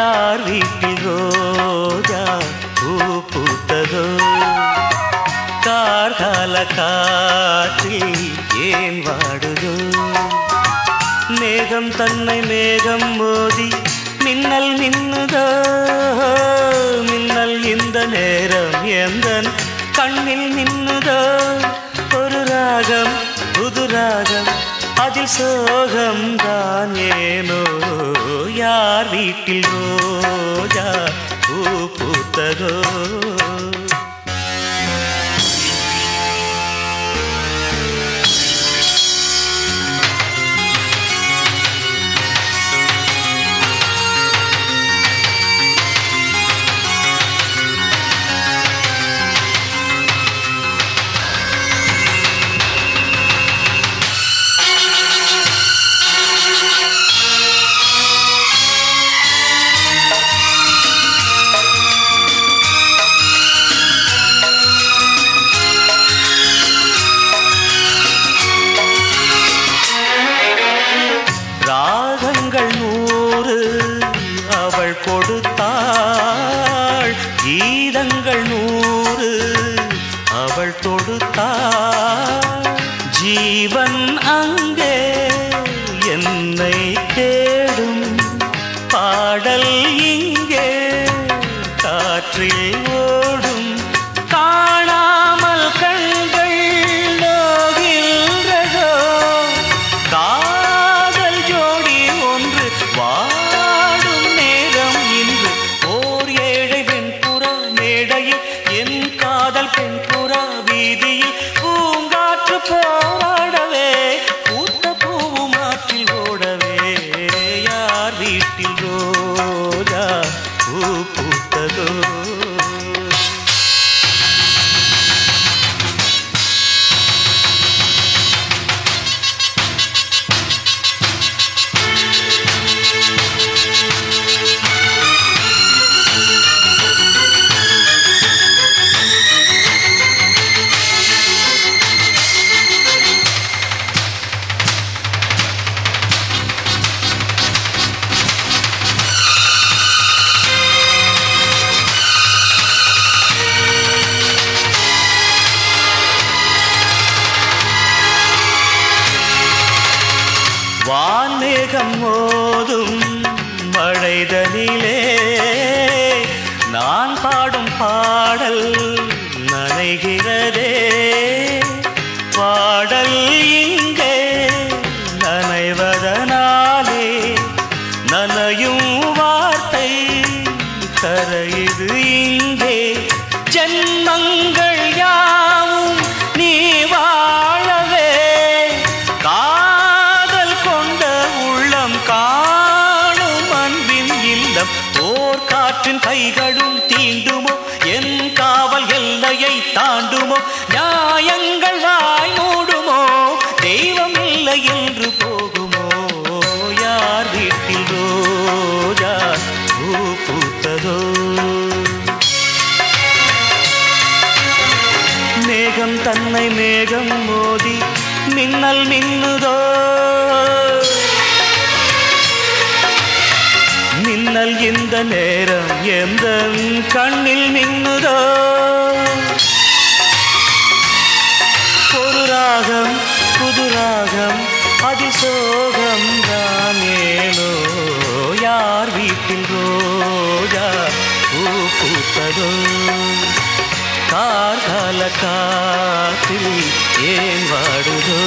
யார் வீட்டில் ரோஜா பூ பூத்ததோ? கார்கால காற்றில் ஏன் வாடுதோ? மேகம் தன்னை மேகம் மோதி மின்னல் மின்னுதோ? மின்னல் இந்த நேரம் எந்த கண்ணில் மின்னுதோ? ஒரு ராகம் புது ராகம் அதில் சோகம்தான் ஏனோ? யார் வீட்டில் ரோஜா ராகங்கள் நூறு அவள் கொடுத்தாள். கீதங்கள் நூறு அவள் தொடுத்தாள் ஜீவன் அங்கே என்னை தேடும். பாடல் இங்கே காற்றில் வான்மேகம் மோதும் மழைதனிலே நான் பாடும் பாடல் ஓர் காற்றின் கைகளும் தீண்டுமோ? என் காவல் எல்லையை தாண்டுமோ? நியாயங்கள் வாய் மூடுமோ? தெய்வம் இல்லை என்று போகுமோ? யார் வீட்டில் ரோஜா பூ பூத்ததோ? மேகம் தன்னை மேகம் மோதி மின்னல் மின்னுதோ? மின்னல் இந்த நேரம் எந்த கண்ணில் மின்னுதோ? ஒரு ராகம் புது ராகம் அதிசோகம் தான் ஏனோ? யார் வீட்டில் ரோஜா பூ பூத்ததோ? கார்கால காத்தில் ஏன் வாடுதோ?